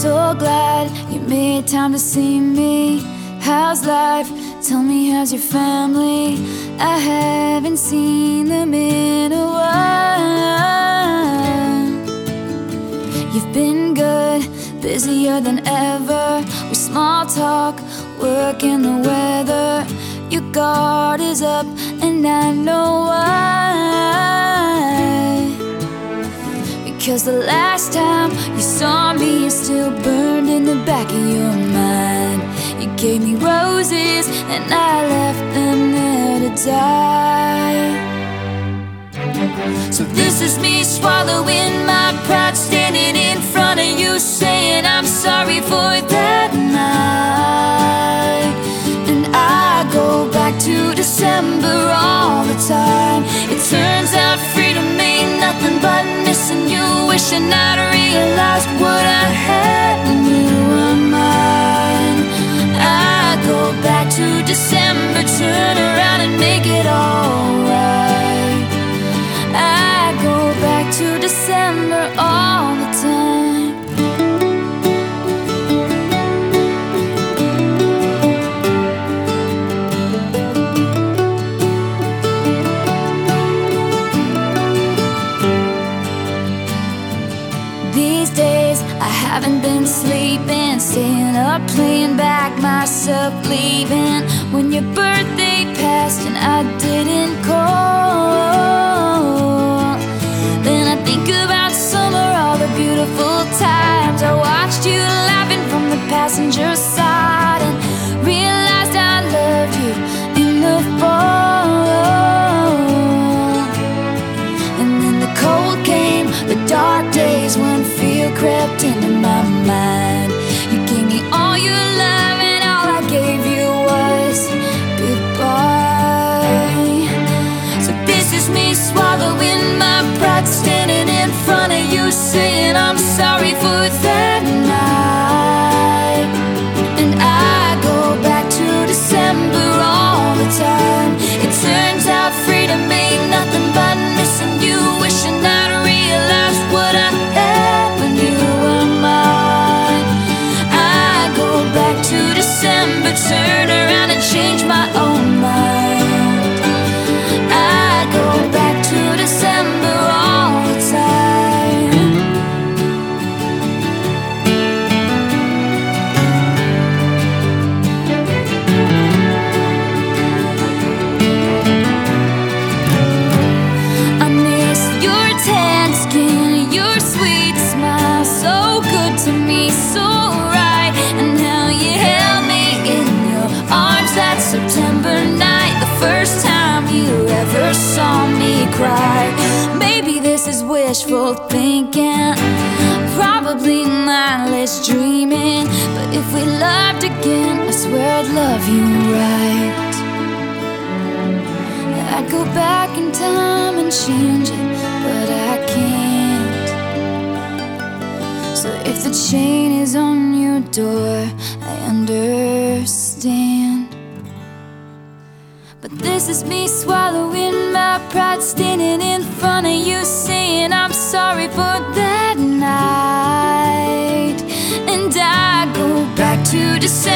glad you made time to see me. How's life? Tell me, how's your family? I haven't seen them in a while. You've been good, busier than ever. We small talk, work, and the weather. Your guard is up, and I know Because the last time you saw me is still burned in the back of your mind. You gave me roses and I left them there to die. So this is me swallowing my pride, standing in front of you, saying I'm sorry for that night. And I go back to December all the time. Wishing I'd what I had when you were mine. I go back to December, turn around and make it alright. Haven't been sleeping, staying up, playing back myself, leaving when your birthday passed and I didn't call. Then I think about summer, all the beautiful times I watched you laughing from the passenger saying I'm sorry for that night. And I go back to December all the time. It turns out freedom ain't nothing but missing you, wishing I'd realized what I had when you were mine. I go back to December, turn around and change my own mind. I go back to December cry. Maybe this is wishful thinking, probably mindless dreaming. But if we loved again, I swear I'd love you right. I'd go back in time and change it, but I can't. So if the chain is on your door, I understand. But this is me swallowing my pride, standing in front of you, saying I'm sorry for that night. And I go back to December.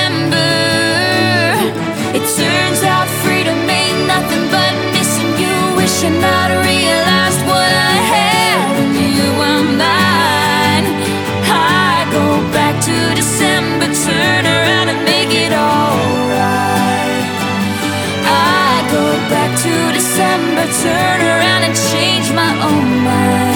Turn around and change my own mind.